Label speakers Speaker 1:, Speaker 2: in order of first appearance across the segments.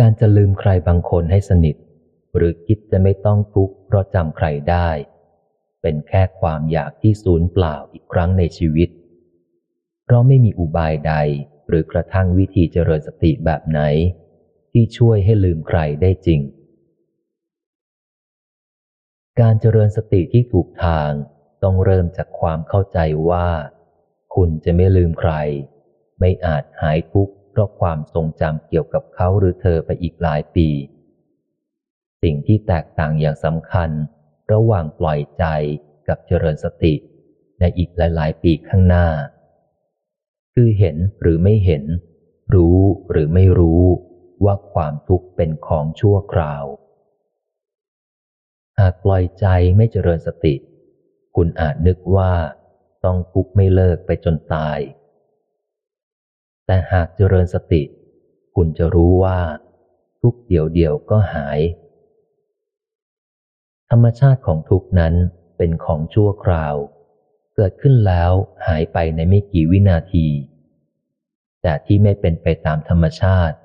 Speaker 1: การจะลืมใครบางคนให้สนิท หรือคิดจะไม่ต้องทุกข์เพราะจำใครได้ เป็นแค่ความอยากที่สูญเปล่าอีกครั้งในชีวิต เพราะไม่มีอุบายใดหรือกระทั่งวิธีเจริญสติแบบไหน ที่ช่วยให้ลืมใครได้จริง การเจริญสติที่ถูกทางต้องเริ่มจากความเข้าใจว่า คุณจะไม่ลืมใคร ไม่อาจหายทุกข์ เพราะความทรงจำเกี่ยวกับเขาหรือเธอไปอีกหลายปี สิ่งที่แตกต่างอย่างสำคัญ ระหว่างปล่อยใจกับเจริญสติ ในอีกหลาย ๆ ปีข้างหน้า คือเห็นหรือไม่เห็น รู้หรือไม่รู้ว่าความทุกข์เป็นของชั่วคราว หากปล่อยใจไม่เจริญสติ คุณอาจนึกว่าต้องทุกข์ไม่เลิกไปจนตาย แต่หากเจริญสติ คุณจะรู้ว่า ทุกเดียวเดียวก็หาย ธรรมชาติของทุกนั้นเป็นของชั่วคราว เกิดขึ้นแล้วหายไปในไม่กี่วินาที แต่ที่ไม่เป็นไปตามธรรมชาติ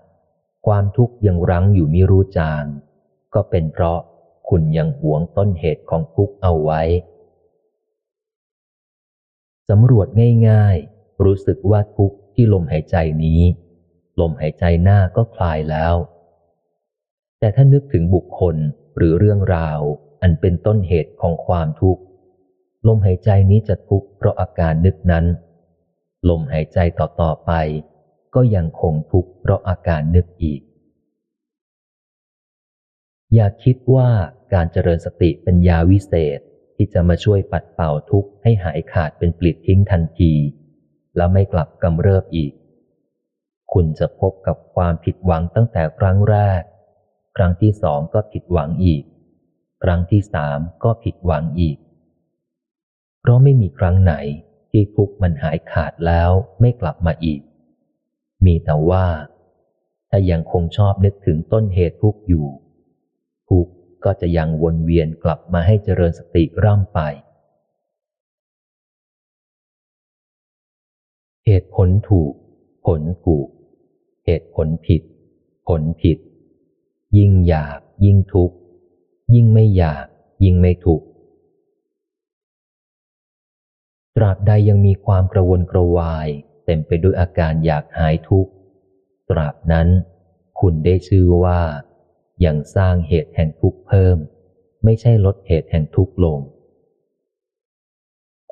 Speaker 1: ความทุกข์ยังรั้งอยู่มิรู้จาง ก็เป็นเพราะคุณยังหวงต้นเหตุของทุกข์เอาไว้สำรวจง่ายๆ รู้สึกว่าทุกข์ ที่ลมหายใจนี้ ลมหายใจหน้าก็คลายแล้ว แต่ถ้านึกถึงบุคคลหรือเรื่องราว อันเป็นต้นเหตุของความทุกข์ ลมหายใจนี้จะทุกข์เพราะอาการนึกนั้น ลมหายใจต่อๆไป ก็ยังคงทุกข์เพราะอาการนึกอีก อย่าคิดว่าการเจริญสติเป็นยาวิเศษที่จะมาช่วยปัดเป่าทุกข์ให้หายขาดเป็นปลิดทิ้งทันที แล้วไม่กลับกำเริบอีก คุณจะพบกับความผิดหวังตั้งแต่ครั้งแรก ครั้งที่สองก็ผิดหวังอีก ครั้งที่สามก็ผิดหวังอีก เพราะไม่มีครั้งไหนที่ทุกมันหายขาดแล้วไม่กลับมาอีก มีแต่ว่า ถ้ายังคงชอบนึกถึงต้นเหตุทุกอยู่ ทุกก็จะยังวนเวียนกลับมาให้เจริญสติร่ำไป เหตุผลถูก ผลถูก เหตุผลผิด ผลผิด ยิ่งอยากยิ่งทุกข์ ยิ่งไม่อยาก ยิ่งไม่ทุกข์ ตราบใดยังมีความกระวนกระวาย เต็มไปด้วยอาการอยากหายทุกข์ ตราบนั้น คุณได้ชื่อว่ายังสร้างเหตุแห่งทุกข์เพิ่ม ไม่ใช่ลดเหตุแห่งทุกข์ลง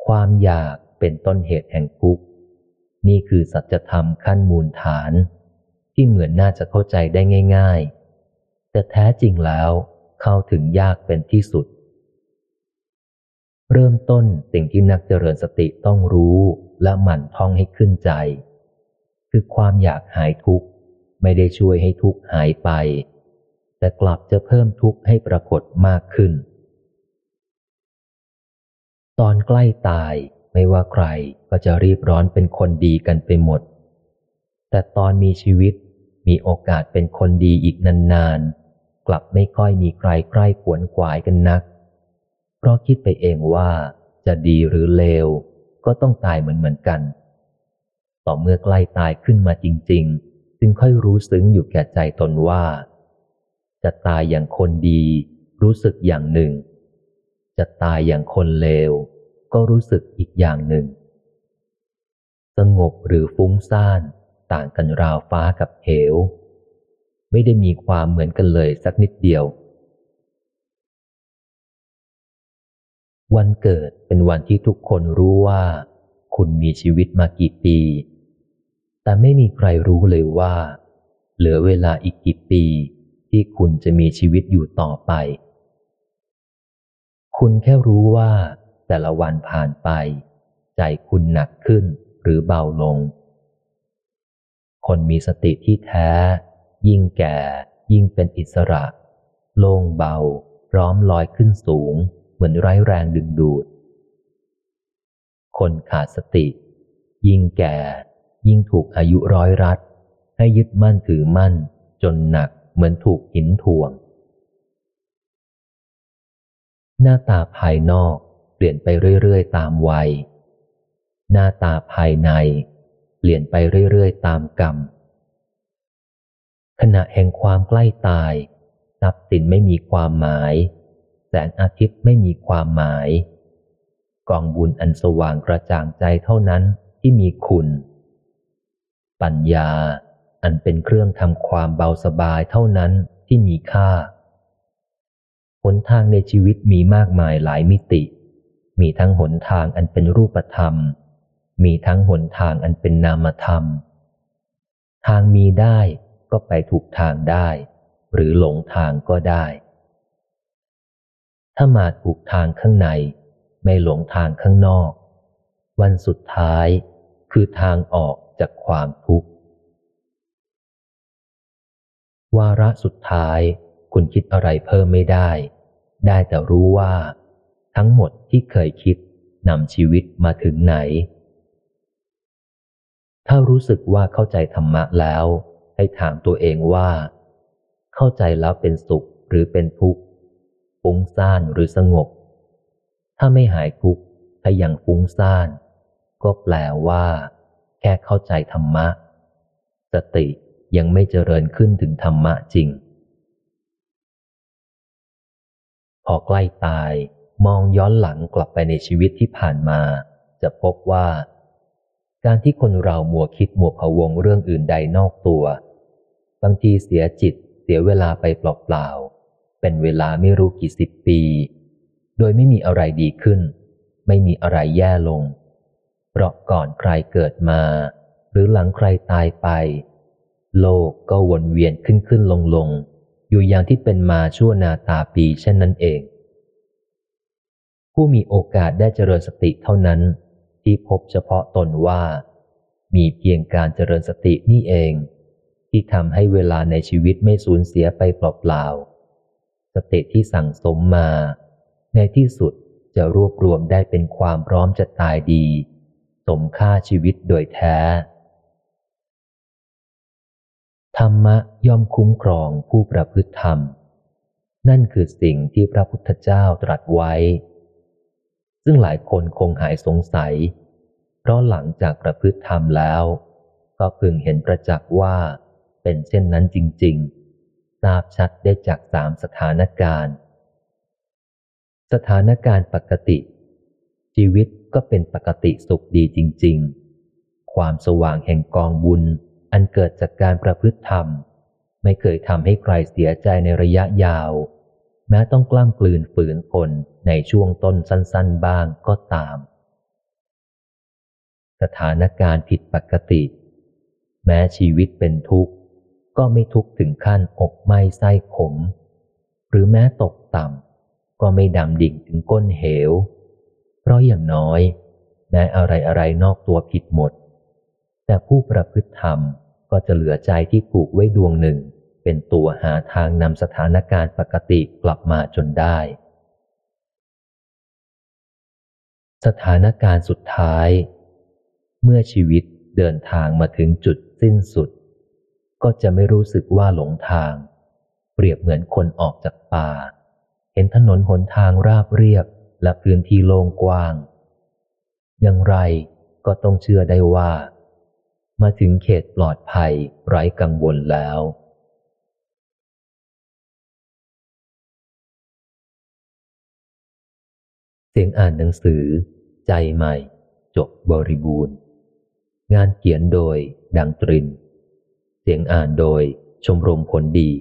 Speaker 1: ความอยากเป็นต้นเหตุแห่งทุกข์ นี่คือสัจธรรมขั้นมูลฐาน ที่เหมือนน่าจะเข้าใจได้ง่าย ๆ แต่แท้จริงแล้วเข้าถึงยากเป็นที่สุด เริ่มต้นสิ่งที่นักเจริญสติต้องรู้และหมั่นท่องให้ขึ้นใจ คือความอยากหายทุกข์ ไม่ได้ช่วยให้ทุกข์หายไป แต่กลับจะเพิ่มทุกข์ให้ปรากฏมากขึ้น ตอนใกล้ตาย ไม่ว่าใครก็จะรีบร้อนเป็นคนดีกันไปหมด แต่ตอนมีชีวิตมีโอกาสเป็นคนดีอีกนานๆ กลับไม่ค่อยมีใครใกล้ขวนขวายกันนัก เพราะคิดไปเองว่าจะดีหรือเลว ก็ต้องตายเหมือนเหมือนกัน ต่อเมื่อใกล้ตายขึ้นมาจริง ๆ จึงค่อยรู้ซึ้งอยู่แก่ใจตนว่า จะตายอย่างคนดี รู้สึกอย่างหนึ่ง จะตายอย่างคนเลว ก็รู้สึกอีกอย่างหนึ่ง สงบหรือฟุ้งซ่านต่างกันราวฟ้ากับเหว ไม่ได้มีความเหมือนกันเลยสักนิดเดียว วันเกิดเป็นวันที่ทุกคนรู้ว่า คุณมีชีวิตมากี่ปี แต่ไม่มีใครรู้เลยว่า เหลือเวลาอีกกี่ปีที่คุณจะมีชีวิตอยู่ต่อไป คุณแค่รู้ว่า แต่ละวันผ่านไป ใจคุณหนักขึ้นหรือเบาลง คนมีสติที่แท้ ยิ่งแก่ ยิ่งเป็นอิสระ โล่งเบา พร้อมลอยขึ้นสูง เหมือนไร้แรงดึงดูด คนขาดสติ ยิ่งแก่ ยิ่งถูกอายุร้อยรัด ให้ยึดมั่นถือมั่น จนหนักเหมือนถูกหินถ่วงหน้าตาภายนอก เปลี่ยนไปเรื่อยๆ ตามวัย หน้าตาภายใน เปลี่ยนไปเรื่อยๆ ตามกรรม ขณะแห่งความใกล้ตาย ทรัพย์สินไม่มีความหมาย แสงอาทิตย์ไม่มีความหมาย กองบุญอันสว่างกระจ่างใจเท่านั้นที่มีคุณ ปัญญาอันเป็นเครื่องทำความเบาสบายเท่านั้นที่มีค่า หนทางในชีวิตมีมากมายหลายมิติ มีทั้งหนทางอันเป็นรูปธรรม มีทั้งหนทางอันเป็นนามธรรม ทางมีได้ก็ไปถูกทางได้ หรือหลงทางก็ได้ ถ้ามาถูกทางข้างใน ไม่หลงทางข้างนอก วันสุดท้ายคือทางออกจากความทุกข์ วาระสุดท้ายคุณคิดอะไรเพิ่มไม่ได้ ได้แต่รู้ว่า ทั้งหมดที่เคยคิดนำชีวิตมาถึงไหน ถ้ารู้สึกว่าเข้าใจธรรมะแล้ว ให้ถามตัวเองว่า เข้าใจแล้วเป็นสุขหรือเป็นทุกข์ฟุ้งซ่านหรือสงบ ถ้าไม่หายทุกข์ถ้ายังฟุ้งซ่าน ก็แปลว่า แค่เข้าใจธรรมะ สติยังไม่เจริญขึ้นถึงธรรมะจริง พอใกล้ตาย มองย้อนหลังกลับไปในชีวิตที่ผ่านมา จะพบว่า การที่คนเรามัวคิดมัวพะวงเรื่องอื่นใดนอกตัว บางทีเสียจิตเสียเวลาไปเปล่าๆเป็นเวลาไม่รู้กี่สิบปี โดยไม่มีอะไรดีขึ้น ไม่มีอะไรแย่ลง เพราะก่อนใครเกิดมา หรือหลังใครตายไป โลกก็วนเวียนขึ้นขึ้นลงลงอยู่อย่างที่เป็นมาชั่วนาตาปีเช่นนั้นเอง ผู้มีโอกาสได้เจริญสติเท่านั้น ที่พบเฉพาะตนว่า มีเพียงการเจริญสตินี่เอง ที่ทำให้เวลาในชีวิตไม่สูญเสียไปเปล่าๆสติที่สั่งสมมา ในที่สุดจะรวบรวมได้เป็นความพร้อมจะตายดี สมค่าชีวิตโดยแท้ ธรรมะย่อมคุ้มครองผู้ประพฤติธรรม นั่นคือสิ่งที่พระพุทธเจ้าตรัสไว้ ซึ่งหลายคนคงหายสงสัย เพราะหลังจากประพฤติธรรมแล้ว ก็พึงเห็นประจักษ์ว่าเป็นเช่นนั้นจริง ๆ ทราบชัดได้จากสามสถานการณ์ สถานการณ์ปกติ ชีวิตก็เป็นปกติสุขดีจริง ๆ ความสว่างแห่งกองบุญอันเกิดจากการประพฤติธรรม ไม่เคยทำให้ใครเสียใจในระยะยาว แม้ต้องกล้ามกลืนฝืนทนในช่วงต้นสั้น ๆ บ้างก็ตาม สถานการณ์ผิดปกติ แม้ชีวิตเป็นทุกข์ ก็ไม่ทุกข์ถึงขั้นอกไหม้ไส้ขม หรือแม้ตกต่ำก็ไม่ดำดิ่งถึงก้นเหว เพราะอย่างน้อย แม้อะไรอะไรนอกตัวผิดหมด แต่ผู้ประพฤติธรรมก็จะเหลือใจที่ผูกไว้ดวงหนึ่ง เป็นตัวหาทางนำสถานการณ์ปกติกลับมาจนได้ สถานการณ์สุดท้าย เมื่อชีวิตเดินทางมาถึงจุดสิ้นสุด ก็จะไม่รู้สึกว่าหลงทาง เปรียบเหมือนคนออกจากป่า เห็นถนนหนทางราบเรียบและพื้นที่โล่งกว้าง อย่างไรก็ต้องเชื่อได้ว่า มาถึงเขตปลอดภัยไร้กังวลแล้ว สียงอ่านหนังสือ ใจใหม่ จบบริบูรณ์ งานเขียนโดย ดังตริน เสียงอ่านโดยชมรมผลดี